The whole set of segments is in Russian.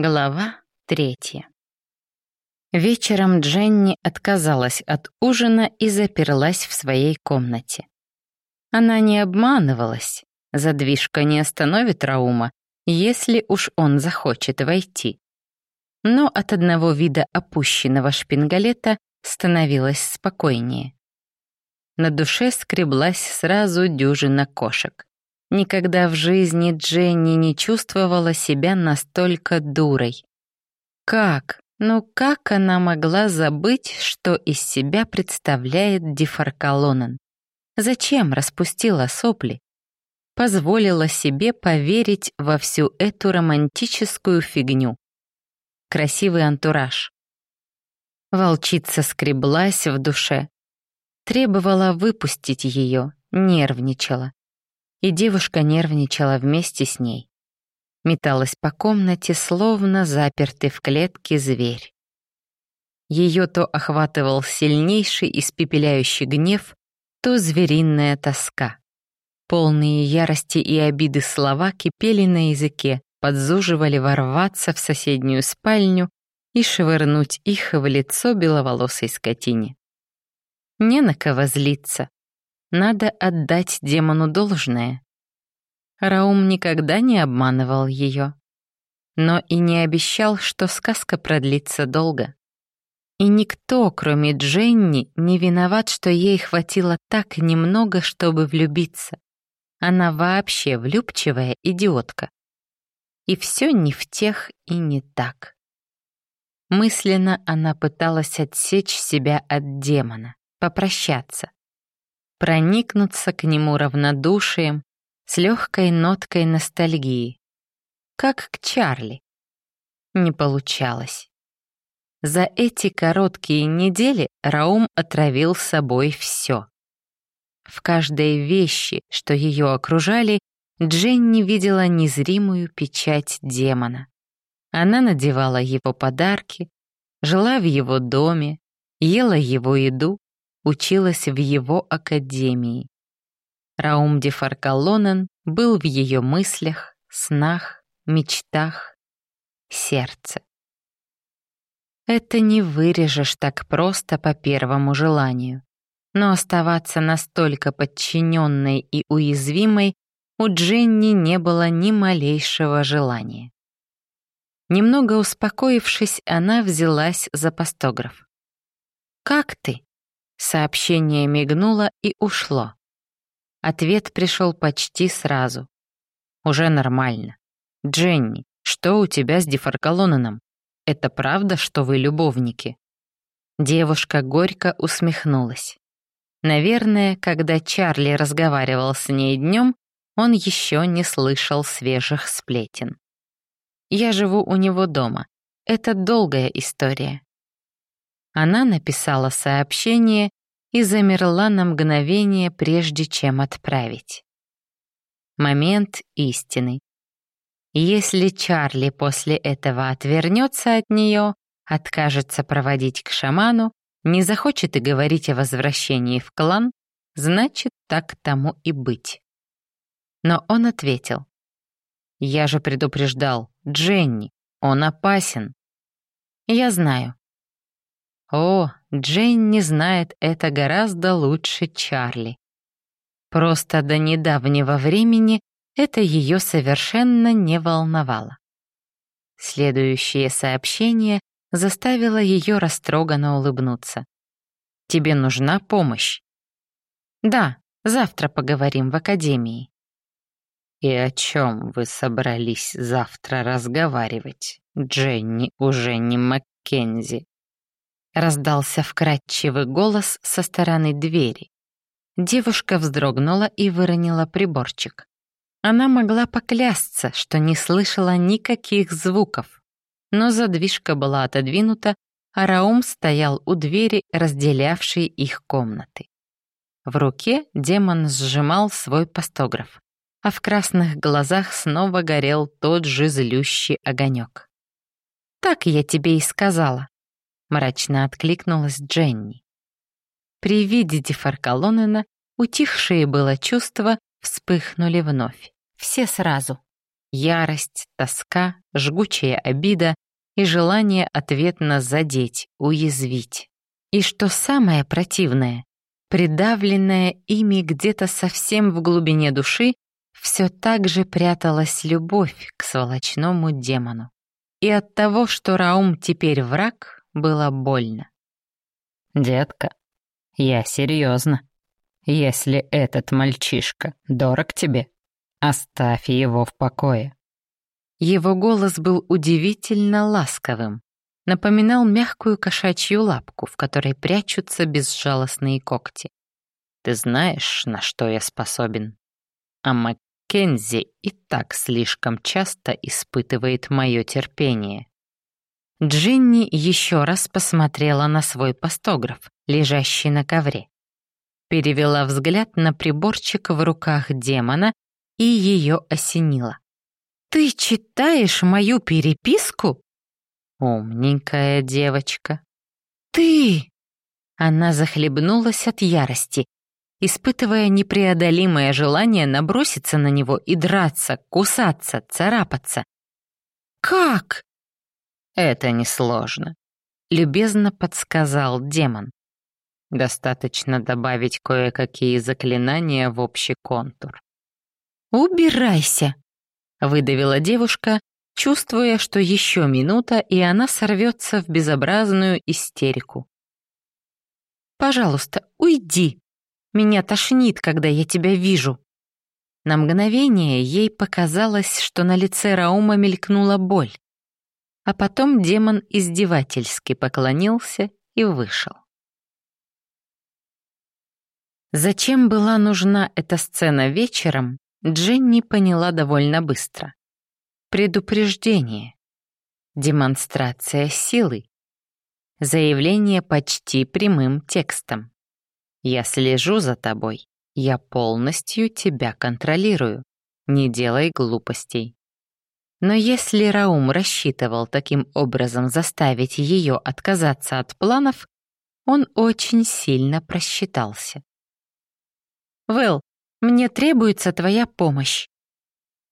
Глава третья. Вечером Дженни отказалась от ужина и заперлась в своей комнате. Она не обманывалась. Задвижка не остановит Раума, если уж он захочет войти. Но от одного вида опущенного шпингалета становилось спокойнее. На душе скреблась сразу дюжина кошек. Никогда в жизни Дженни не чувствовала себя настолько дурой. Как? Ну как она могла забыть, что из себя представляет Дефаркалонен? Зачем распустила сопли? Позволила себе поверить во всю эту романтическую фигню. Красивый антураж. Волчица скреблась в душе. Требовала выпустить ее, нервничала и девушка нервничала вместе с ней. Металась по комнате, словно запертый в клетке зверь. Ее то охватывал сильнейший испепеляющий гнев, то звериная тоска. Полные ярости и обиды слова кипели на языке, подзуживали ворваться в соседнюю спальню и швырнуть их в лицо беловолосой скотине. Не на кого злиться. Надо отдать демону должное. Раум никогда не обманывал ее, но и не обещал, что сказка продлится долго. И никто, кроме Дженни, не виноват, что ей хватило так немного, чтобы влюбиться. Она вообще влюбчивая идиотка. И все не в тех и не так. Мысленно она пыталась отсечь себя от демона, попрощаться проникнуться к нему равнодушием с легкой ноткой ностальгии, как к Чарли. Не получалось. За эти короткие недели Раум отравил собой все. В каждой вещи, что ее окружали, Дженни видела незримую печать демона. Она надевала его подарки, жила в его доме, ела его еду, училась в его академии. Раум де Фаркалонен был в ее мыслях, снах, мечтах, сердце. Это не вырежешь так просто по первому желанию. Но оставаться настолько подчиненной и уязвимой у Дженни не было ни малейшего желания. Немного успокоившись, она взялась за постограф. «Как ты?» Сообщение мигнуло и ушло. Ответ пришел почти сразу. Уже нормально. «Дженни, что у тебя с Дефаркалонаном? Это правда, что вы любовники?» Девушка горько усмехнулась. Наверное, когда Чарли разговаривал с ней днем, он еще не слышал свежих сплетен. «Я живу у него дома. Это долгая история. Она написала сообщение и замерла на мгновение, прежде чем отправить. Момент истины. Если Чарли после этого отвернется от нее, откажется проводить к шаману, не захочет и говорить о возвращении в клан, значит, так тому и быть. Но он ответил. «Я же предупреждал, Дженни, он опасен». «Я знаю. О, Дженни знает это гораздо лучше Чарли. Просто до недавнего времени это ее совершенно не волновало. Следующее сообщение заставило ее растроганно улыбнуться. «Тебе нужна помощь?» «Да, завтра поговорим в академии». «И о чем вы собрались завтра разговаривать, Дженни уже не Маккензи?» Раздался вкрадчивый голос со стороны двери. Девушка вздрогнула и выронила приборчик. Она могла поклясться, что не слышала никаких звуков. Но задвижка была отодвинута, а Раум стоял у двери, разделявшей их комнаты. В руке демон сжимал свой постограф, а в красных глазах снова горел тот же злющий огонек. «Так я тебе и сказала», мрачно откликнулась Дженни. При виде Дефаркалонена утихшие было чувства вспыхнули вновь. Все сразу. ярость, тоска, жгучая обида и желание ответно задеть, уязвить. И что самое противное, придавленная ими где-то совсем в глубине души, все так же пряталась любовь к сволочному демону. И от того, что Раум теперь враг, было больно. «Детка, я серьезно. Если этот мальчишка дорог тебе, оставь его в покое». Его голос был удивительно ласковым, напоминал мягкую кошачью лапку, в которой прячутся безжалостные когти. «Ты знаешь, на что я способен?» А Маккензи и так слишком часто испытывает мое терпение. Джинни еще раз посмотрела на свой постограф, лежащий на ковре. Перевела взгляд на приборчик в руках демона и ее осенила. «Ты читаешь мою переписку?» Умненькая девочка. Ты! Она захлебнулась от ярости, испытывая непреодолимое желание наброситься на него и драться, кусаться, царапаться. «Как?» «Это несложно», — любезно подсказал демон. «Достаточно добавить кое-какие заклинания в общий контур». «Убирайся», — выдавила девушка, чувствуя, что еще минута, и она сорвется в безобразную истерику. «Пожалуйста, уйди. Меня тошнит, когда я тебя вижу». На мгновение ей показалось, что на лице Раума мелькнула боль. А потом демон издевательски поклонился и вышел. Зачем была нужна эта сцена вечером, Дженни поняла довольно быстро. Предупреждение. Демонстрация силы. Заявление почти прямым текстом. «Я слежу за тобой. Я полностью тебя контролирую. Не делай глупостей». Но если Раум рассчитывал таким образом заставить ее отказаться от планов, он очень сильно просчитался. «Вэл, мне требуется твоя помощь».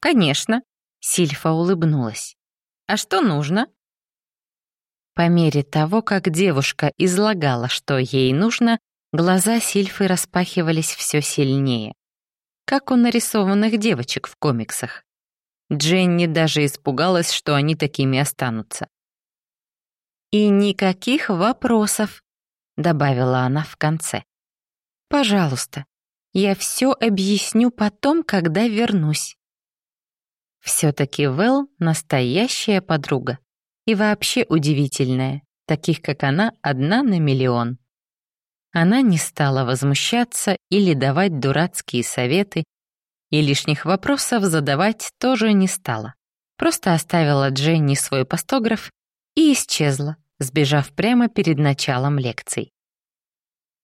«Конечно», Сильфа улыбнулась. «А что нужно?» По мере того, как девушка излагала, что ей нужно, глаза Сильфы распахивались все сильнее. Как у нарисованных девочек в комиксах. Дженни даже испугалась, что они такими останутся. «И никаких вопросов», — добавила она в конце. «Пожалуйста, я все объясню потом, когда вернусь». Все-таки Вэл — настоящая подруга. И вообще удивительная, таких как она одна на миллион. Она не стала возмущаться или давать дурацкие советы, и лишних вопросов задавать тоже не стала. Просто оставила Дженни свой постограф и исчезла, сбежав прямо перед началом лекций.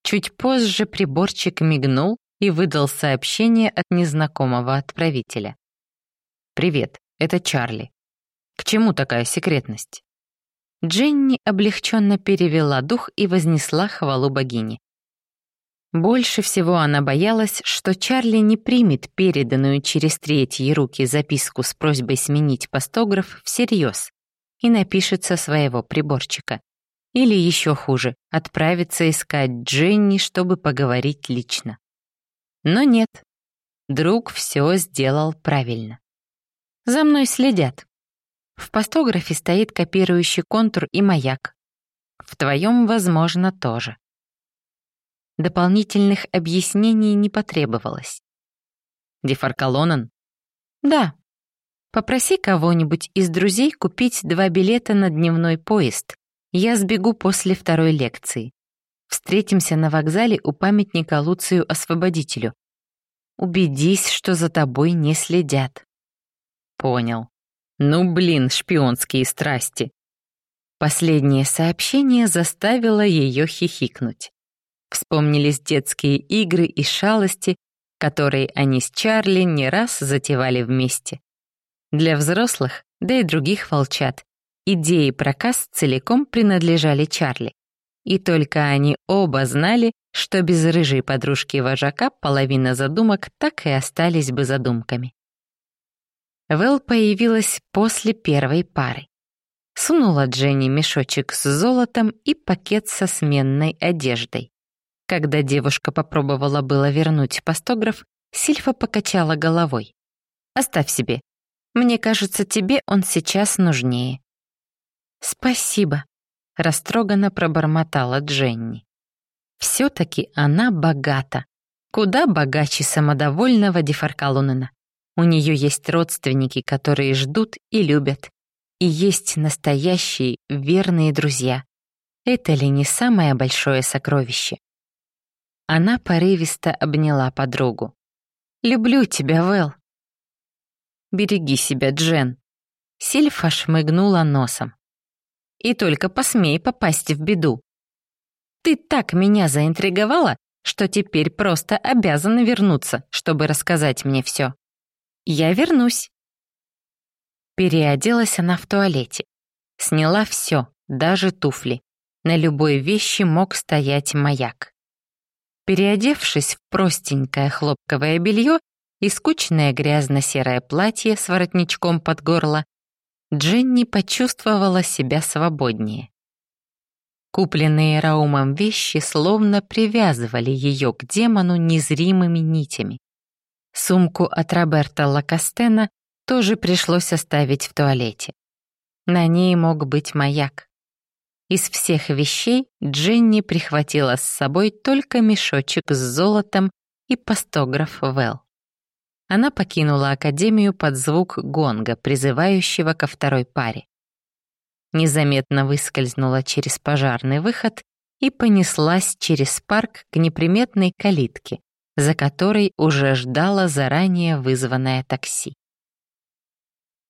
Чуть позже приборчик мигнул и выдал сообщение от незнакомого отправителя. «Привет, это Чарли. К чему такая секретность?» Дженни облегченно перевела дух и вознесла хвалу богине. Больше всего она боялась, что Чарли не примет переданную через третьи руки записку с просьбой сменить постограф всерьез и напишет со своего приборчика. Или еще хуже, отправится искать Дженни, чтобы поговорить лично. Но нет, друг все сделал правильно. За мной следят. В постографе стоит копирующий контур и маяк. В твоем, возможно, тоже. Дополнительных объяснений не потребовалось. Дефаркалонан? Да. Попроси кого-нибудь из друзей купить два билета на дневной поезд. Я сбегу после второй лекции. Встретимся на вокзале у памятника Луцию Освободителю. Убедись, что за тобой не следят. Понял. Ну, блин, шпионские страсти. Последнее сообщение заставило ее хихикнуть. Вспомнились детские игры и шалости, которые они с Чарли не раз затевали вместе. Для взрослых, да и других волчат, идеи про каст целиком принадлежали Чарли. И только они оба знали, что без рыжей подружки вожака половина задумок так и остались бы задумками. Вэл появилась после первой пары. Сунула Дженни мешочек с золотом и пакет со сменной одеждой. Когда девушка попробовала было вернуть постограф, Сильфа покачала головой. «Оставь себе. Мне кажется, тебе он сейчас нужнее». «Спасибо», — растроганно пробормотала Дженни. Все-таки она богата. Куда богаче самодовольного Дефаркалунена. У нее есть родственники, которые ждут и любят. И есть настоящие верные друзья. Это ли не самое большое сокровище? Она порывисто обняла подругу. «Люблю тебя, Вэл». «Береги себя, Джен». Сильфа шмыгнула носом. «И только посмей попасть в беду. Ты так меня заинтриговала, что теперь просто обязана вернуться, чтобы рассказать мне все. Я вернусь. Переоделась она в туалете. Сняла все, даже туфли. На любой вещи мог стоять маяк. Переодевшись в простенькое хлопковое белье и скучное грязно-серое платье с воротничком под горло, Дженни почувствовала себя свободнее. Купленные Раумом вещи словно привязывали ее к демону незримыми нитями. Сумку от Роберта Лакастена тоже пришлось оставить в туалете. На ней мог быть маяк. Из всех вещей Дженни прихватила с собой только мешочек с золотом и постограф Вэл. Она покинула академию под звук гонга, призывающего ко второй паре незаметно выскользнула через пожарный выход и понеслась через парк к неприметной калитке, за которой уже ждало заранее вызванное такси.